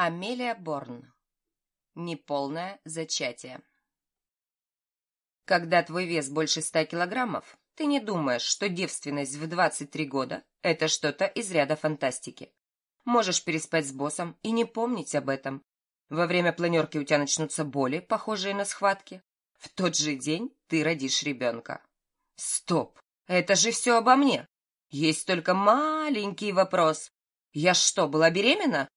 Амелия Борн. Неполное зачатие. Когда твой вес больше ста килограммов, ты не думаешь, что девственность в 23 года – это что-то из ряда фантастики. Можешь переспать с боссом и не помнить об этом. Во время планерки у тебя начнутся боли, похожие на схватки. В тот же день ты родишь ребенка. Стоп! Это же все обо мне. Есть только маленький вопрос. Я что, была беременна?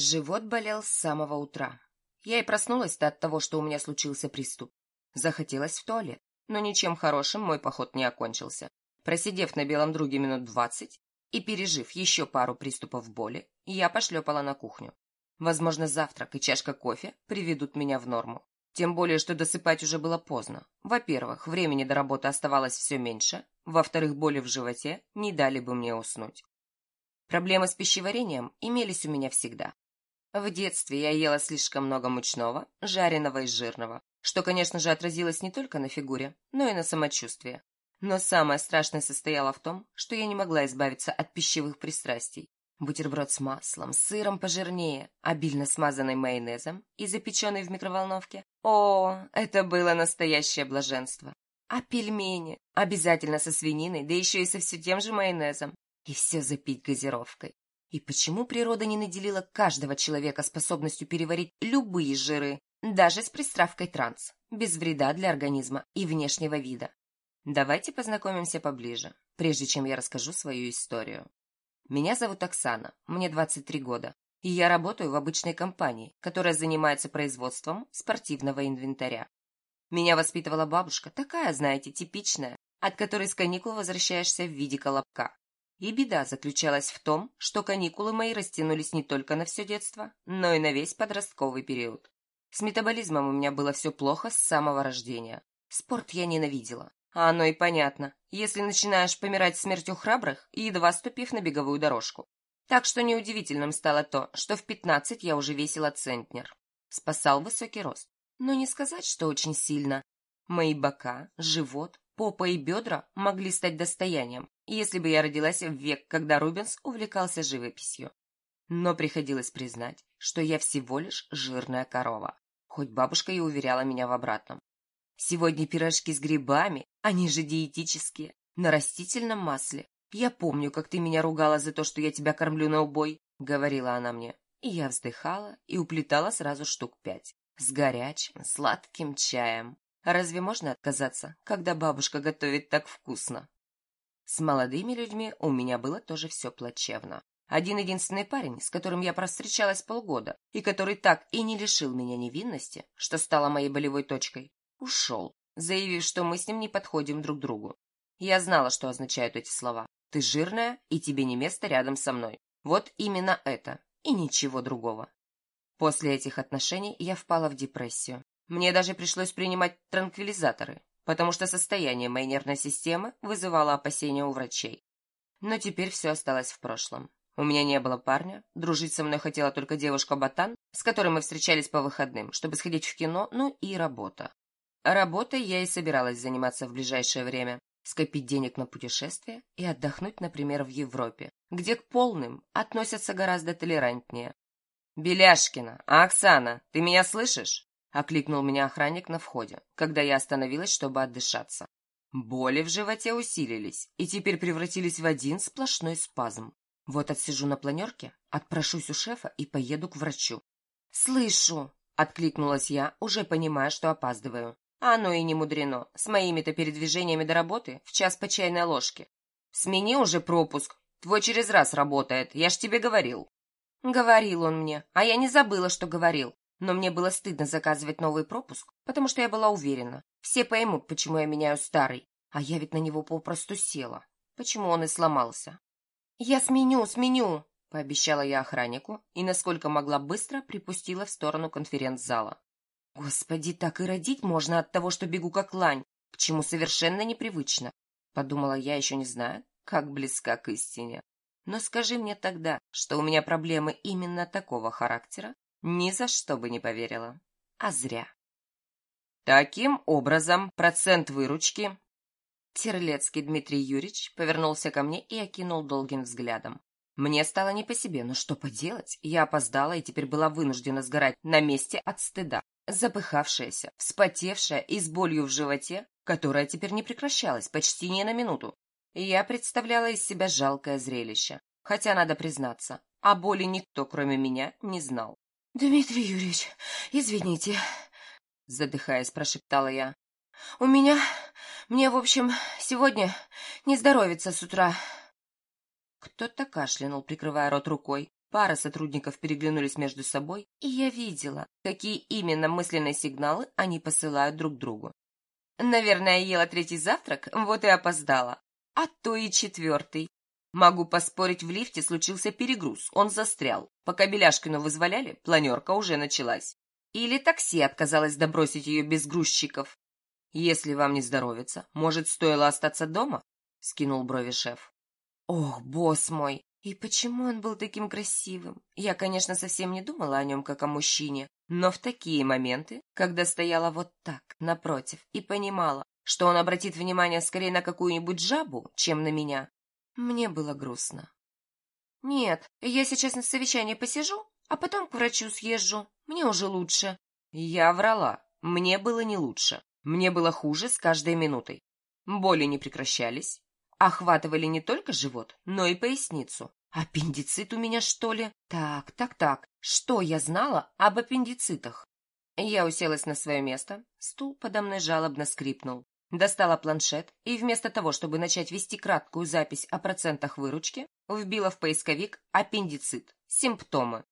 Живот болел с самого утра. Я и проснулась-то от того, что у меня случился приступ. Захотелось в туалет, но ничем хорошим мой поход не окончился. Просидев на белом друге минут двадцать и пережив еще пару приступов боли, я пошлепала на кухню. Возможно, завтрак и чашка кофе приведут меня в норму. Тем более, что досыпать уже было поздно. Во-первых, времени до работы оставалось все меньше. Во-вторых, боли в животе не дали бы мне уснуть. Проблемы с пищеварением имелись у меня всегда. В детстве я ела слишком много мучного, жареного и жирного, что, конечно же, отразилось не только на фигуре, но и на самочувствии. Но самое страшное состояло в том, что я не могла избавиться от пищевых пристрастий. Бутерброд с маслом, сыром пожирнее, обильно смазанный майонезом и запеченный в микроволновке. О, это было настоящее блаженство. А пельмени? Обязательно со свининой, да еще и со все тем же майонезом. И все запить газировкой. И почему природа не наделила каждого человека способностью переварить любые жиры, даже с приставкой транс, без вреда для организма и внешнего вида? Давайте познакомимся поближе, прежде чем я расскажу свою историю. Меня зовут Оксана, мне 23 года, и я работаю в обычной компании, которая занимается производством спортивного инвентаря. Меня воспитывала бабушка, такая, знаете, типичная, от которой с каникул возвращаешься в виде колобка. И беда заключалась в том, что каникулы мои растянулись не только на все детство, но и на весь подростковый период. С метаболизмом у меня было все плохо с самого рождения. Спорт я ненавидела. А оно и понятно, если начинаешь помирать смертью храбрых, едва ступив на беговую дорожку. Так что неудивительным стало то, что в пятнадцать я уже весила центнер. Спасал высокий рост. Но не сказать, что очень сильно. Мои бока, живот, попа и бедра могли стать достоянием, если бы я родилась в век, когда Рубенс увлекался живописью. Но приходилось признать, что я всего лишь жирная корова, хоть бабушка и уверяла меня в обратном. Сегодня пирожки с грибами, они же диетические, на растительном масле. Я помню, как ты меня ругала за то, что я тебя кормлю на убой, — говорила она мне. И я вздыхала и уплетала сразу штук пять. С горячим, сладким чаем. Разве можно отказаться, когда бабушка готовит так вкусно? С молодыми людьми у меня было тоже все плачевно. Один-единственный парень, с которым я простречалась полгода, и который так и не лишил меня невинности, что стало моей болевой точкой, ушел, заявив, что мы с ним не подходим друг другу. Я знала, что означают эти слова. «Ты жирная, и тебе не место рядом со мной». Вот именно это, и ничего другого. После этих отношений я впала в депрессию. Мне даже пришлось принимать транквилизаторы, потому что состояние моей нервной системы вызывало опасения у врачей. Но теперь все осталось в прошлом. У меня не было парня, дружить со мной хотела только девушка-ботан, с которой мы встречались по выходным, чтобы сходить в кино, ну и работа. Работой я и собиралась заниматься в ближайшее время, скопить денег на путешествие и отдохнуть, например, в Европе, где к полным относятся гораздо толерантнее. «Беляшкина, а Оксана, ты меня слышишь?» — окликнул меня охранник на входе, когда я остановилась, чтобы отдышаться. Боли в животе усилились и теперь превратились в один сплошной спазм. Вот отсижу на планерке, отпрошусь у шефа и поеду к врачу. «Слышу!» — откликнулась я, уже понимая, что опаздываю. «Оно и не мудрено. С моими-то передвижениями до работы в час по чайной ложке. Смени уже пропуск. Твой через раз работает, я ж тебе говорил». Говорил он мне, а я не забыла, что говорил. Но мне было стыдно заказывать новый пропуск, потому что я была уверена. Все поймут, почему я меняю старый. А я ведь на него попросту села. Почему он и сломался? «Я сменю, сменю!» — пообещала я охраннику и, насколько могла быстро, припустила в сторону конференц-зала. «Господи, так и родить можно от того, что бегу как лань, к чему совершенно непривычно!» — подумала я, еще не зная, как близка к истине. Но скажи мне тогда, что у меня проблемы именно такого характера, ни за что бы не поверила. А зря. Таким образом, процент выручки... Терлецкий Дмитрий Юрьевич повернулся ко мне и окинул долгим взглядом. Мне стало не по себе, но что поделать? Я опоздала и теперь была вынуждена сгорать на месте от стыда. Запыхавшаяся, вспотевшая и с болью в животе, которая теперь не прекращалась почти ни на минуту. Я представляла из себя жалкое зрелище. Хотя, надо признаться, о боли никто, кроме меня, не знал. «Дмитрий Юрьевич, извините», — задыхаясь, прошептала я. «У меня... Мне, в общем, сегодня не здоровится с утра». Кто-то кашлянул, прикрывая рот рукой. Пара сотрудников переглянулись между собой, и я видела, какие именно мысленные сигналы они посылают друг другу. Наверное, ела третий завтрак, вот и опоздала. А то и четвертый. Могу поспорить, в лифте случился перегруз, он застрял. Пока Беляшкину вызволяли, планерка уже началась. Или такси отказалось добросить ее без грузчиков. Если вам не здоровится, может, стоило остаться дома? Скинул брови шеф. Ох, босс мой, и почему он был таким красивым? Я, конечно, совсем не думала о нем как о мужчине, но в такие моменты, когда стояла вот так, напротив, и понимала, что он обратит внимание скорее на какую-нибудь жабу, чем на меня, мне было грустно. «Нет, я сейчас на совещании посижу, а потом к врачу съезжу. Мне уже лучше». Я врала. Мне было не лучше. Мне было хуже с каждой минутой. Боли не прекращались. Охватывали не только живот, но и поясницу. Аппендицит у меня, что ли? Так, так, так. Что я знала об аппендицитах? Я уселась на свое место. Стул подо мной жалобно скрипнул. Достала планшет и вместо того, чтобы начать вести краткую запись о процентах выручки, вбила в поисковик аппендицит, симптомы.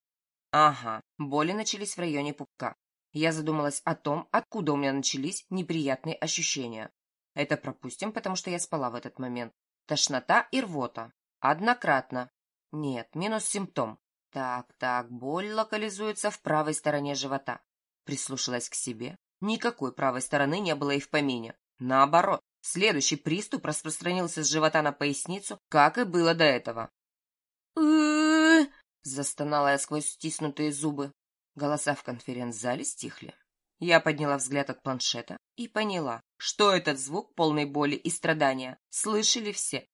Ага, боли начались в районе пупка. Я задумалась о том, откуда у меня начались неприятные ощущения. Это пропустим, потому что я спала в этот момент. Тошнота и рвота. Однократно. Нет, минус симптом. Так, так, боль локализуется в правой стороне живота. Прислушалась к себе. Никакой правой стороны не было и в помине. Наоборот, следующий приступ распространился с живота на поясницу, как и было до этого. застонала я сквозь стиснутые зубы. Голоса в конференц-зале стихли. Я подняла взгляд от планшета и поняла, что этот звук полной боли и страдания слышали все.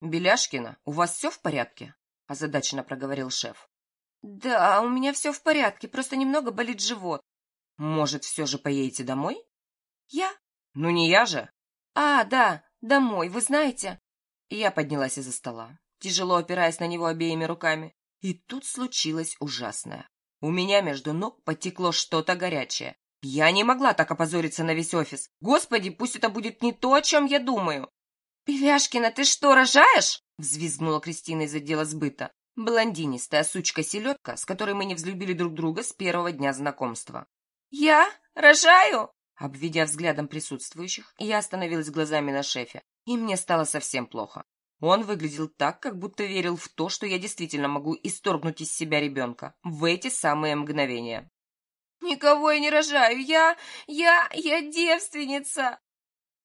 «Беляшкина, у вас все в порядке?» – озадаченно проговорил шеф. «Да, у меня все в порядке, просто немного болит живот». «Может, все же поедете домой?» «Я? «Ну не я же!» «А, да, домой, вы знаете...» Я поднялась из-за стола, тяжело опираясь на него обеими руками. И тут случилось ужасное. У меня между ног потекло что-то горячее. Я не могла так опозориться на весь офис. Господи, пусть это будет не то, о чем я думаю. «Беляшкина, ты что, рожаешь?» — взвизгнула Кристина из отдела сбыта. Блондинистая сучка-селедка, с которой мы не взлюбили друг друга с первого дня знакомства. «Я? Рожаю?» Обведя взглядом присутствующих, я остановилась глазами на шефе, и мне стало совсем плохо. Он выглядел так, как будто верил в то, что я действительно могу исторгнуть из себя ребенка в эти самые мгновения. «Никого я не рожаю! Я... я... я девственница!»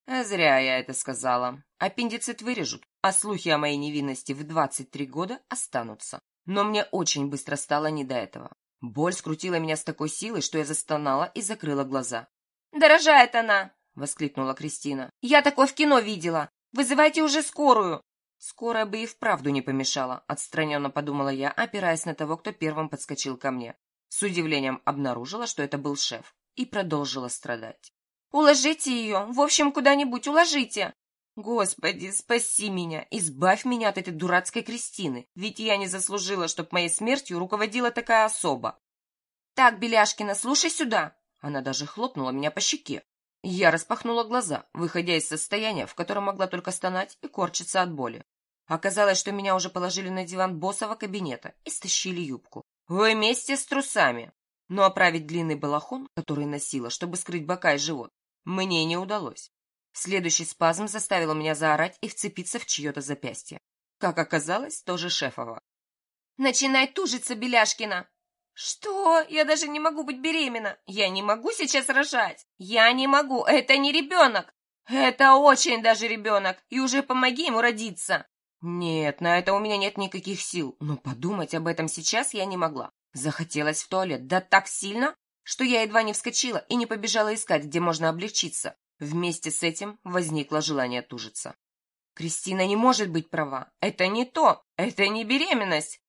Зря я это сказала. Аппендицит вырежут, а слухи о моей невинности в 23 года останутся. Но мне очень быстро стало не до этого. Боль скрутила меня с такой силой, что я застонала и закрыла глаза. «Дорожает она!» — воскликнула Кристина. «Я такое в кино видела! Вызывайте уже скорую!» «Скорая бы и вправду не помешала», — отстраненно подумала я, опираясь на того, кто первым подскочил ко мне. С удивлением обнаружила, что это был шеф, и продолжила страдать. «Уложите ее! В общем, куда-нибудь уложите!» «Господи, спаси меня! Избавь меня от этой дурацкой Кристины! Ведь я не заслужила, чтоб моей смертью руководила такая особа!» «Так, Беляшкина, слушай сюда!» Она даже хлопнула меня по щеке. Я распахнула глаза, выходя из состояния, в котором могла только стонать и корчиться от боли. Оказалось, что меня уже положили на диван боссового кабинета и стащили юбку. Вместе с трусами. Но оправить длинный балахон, который носила, чтобы скрыть бока и живот, мне не удалось. Следующий спазм заставил меня заорать и вцепиться в чье-то запястье. Как оказалось, тоже шефова. «Начинай тужиться, Беляшкина!» «Что? Я даже не могу быть беременна! Я не могу сейчас рожать! Я не могу! Это не ребенок! Это очень даже ребенок! И уже помоги ему родиться!» «Нет, на это у меня нет никаких сил, но подумать об этом сейчас я не могла. Захотелось в туалет, да так сильно, что я едва не вскочила и не побежала искать, где можно облегчиться. Вместе с этим возникло желание тужиться. Кристина не может быть права. Это не то. Это не беременность.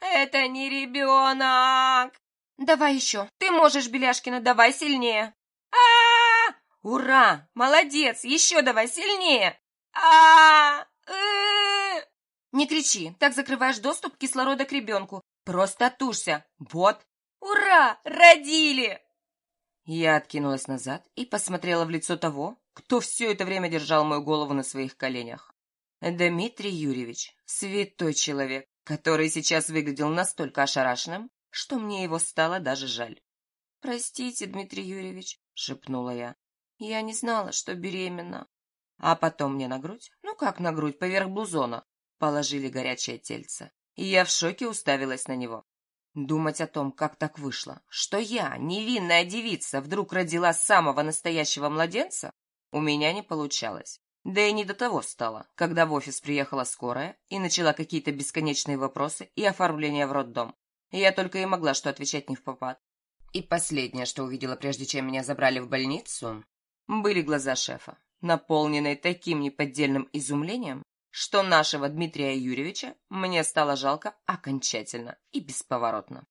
Это не ребенок. Давай еще. Ты можешь, Беляшкина, давай сильнее. а а, -а! Ура! Молодец! Еще давай сильнее! а а Не кричи, так закрываешь доступ кислорода к ребенку. Просто тушься. Вот. Ура! Родили! Я откинулась назад и посмотрела в лицо того, кто все это время держал мою голову на своих коленях. Дмитрий Юрьевич, святой человек, который сейчас выглядел настолько ошарашенным, что мне его стало даже жаль. «Простите, Дмитрий Юрьевич», — шепнула я. «Я не знала, что беременна». А потом мне на грудь, ну как на грудь, поверх блузона, положили горячее тельце. И я в шоке уставилась на него. Думать о том, как так вышло, что я, невинная девица, вдруг родила самого настоящего младенца, у меня не получалось. Да и не до того стало, когда в офис приехала скорая и начала какие-то бесконечные вопросы и оформление в роддом. Я только и могла что отвечать не в попад. И последнее, что увидела, прежде чем меня забрали в больницу, были глаза шефа, наполненные таким неподдельным изумлением, что нашего Дмитрия Юрьевича мне стало жалко окончательно и бесповоротно.